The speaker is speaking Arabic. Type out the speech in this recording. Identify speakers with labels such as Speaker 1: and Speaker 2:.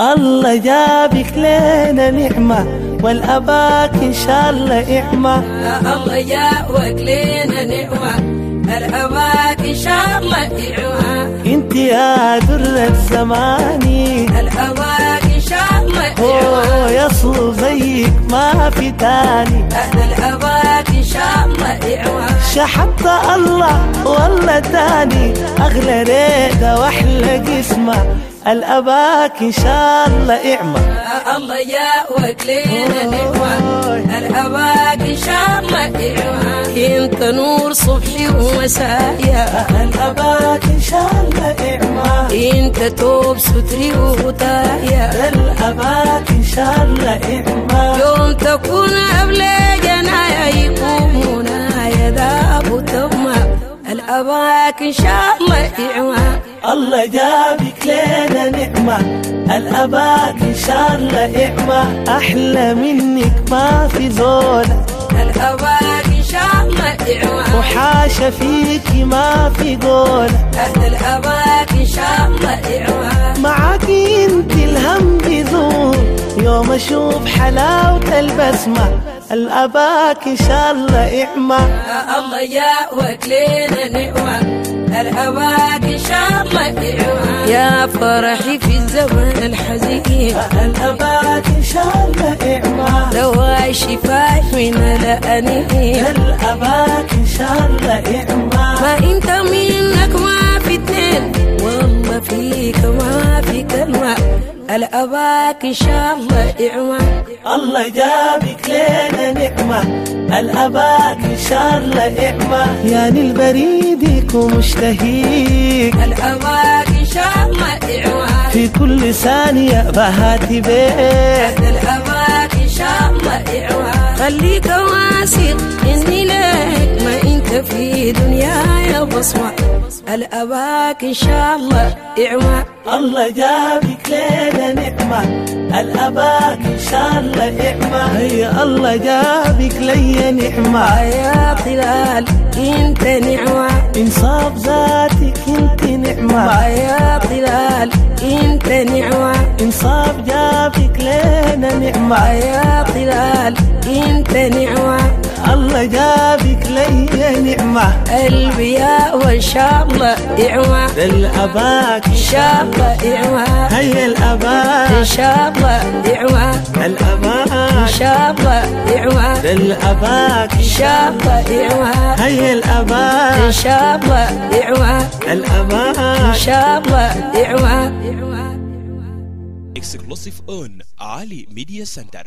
Speaker 1: الله جابك لنا نعمة والأباك إن شاء الله إعمة.
Speaker 2: الله جابك لنا نعمة الأباك إن شاء الله إعمة.
Speaker 1: أنت يا در زماني.
Speaker 2: الأباك إن شاء الله إعمة.
Speaker 1: يصل زيك ما في تاني.
Speaker 2: أهل الأباك إن شاء الله إعمة.
Speaker 1: شحط الله والله تاني. أغلى ريدة وأحلى قسمة. الأباك إن شاء الله إعمة
Speaker 2: الله جابك لنا نعمة الأباك إن شاء الله إعمة أنت نور صبحي ومسايا.
Speaker 1: الأباك إن شاء الله إعمة
Speaker 2: أنت توب ستري وغطايا
Speaker 1: الأباك إن شاء الله إعمة
Speaker 2: يوم تكون أبلجنا يقومون. يذاب تما الأباك إن شاء الله إعمى
Speaker 1: الله جابك لنا نعمة. الأباك إن شاء الله إعمة أحلى منك ما في زولة
Speaker 2: الأباك إن شاء الله إعمى
Speaker 1: وحاشا فيك ما في قولة
Speaker 2: أهل الأباك إن شاء الله إعمى
Speaker 1: معاك انت الهم بيزور يوم أشوف حلاوة البسمة. الأباك إن شاء الله إعمة
Speaker 2: الله جاوك لنا نعمة. إن شاء الله يا فرحي في الزمن الحزين.
Speaker 1: الأباك إن شاء الله إعمة
Speaker 2: دواء شفاء من الأنين.
Speaker 1: الأباك إن شاء الله إعمة
Speaker 2: ما انت منك ما في اتنين. والله فيك ما في كلمة. الأباك إن شاء الله إعمى
Speaker 1: الله جابك لنا نعمة. الأباك إن شاء الله إعمة يعني البريد يكون مشتهيك
Speaker 2: الأباك إن شاء الله إعمى
Speaker 1: في كل ثانية بهاتي بيك
Speaker 2: الأباك إن شاء الله إعمى خليك واثق إني لك ما إنت في دنياي بصمة. الأباك إن شاء الله إعمى
Speaker 1: الله جابك لنا نعمة. الأباك إن شاء الله إعمة هي الله جابك لي نعمة.
Speaker 2: يا طلال انت نعمة.
Speaker 1: إنصاف ذاتك انت نعمة.
Speaker 2: يا طلال انت نعمة.
Speaker 1: إنصاف جابك لنا نعمة.
Speaker 2: يا طلال انت نعمة.
Speaker 1: الله جابك لي نعمة.
Speaker 2: قلبي يا وان شاء الله نعمة.
Speaker 1: الأباك
Speaker 2: ان شاء الله نعمة.
Speaker 1: هي
Speaker 2: ان
Speaker 1: الأباك.
Speaker 2: شاء الله نعمة.
Speaker 1: الأباك
Speaker 2: شاء الله نعمة
Speaker 1: الأباك
Speaker 2: ان شاء الله نعمة
Speaker 1: هي
Speaker 2: ان
Speaker 1: الأباك
Speaker 2: الله نعمة
Speaker 3: exclusive on Ali Media Center.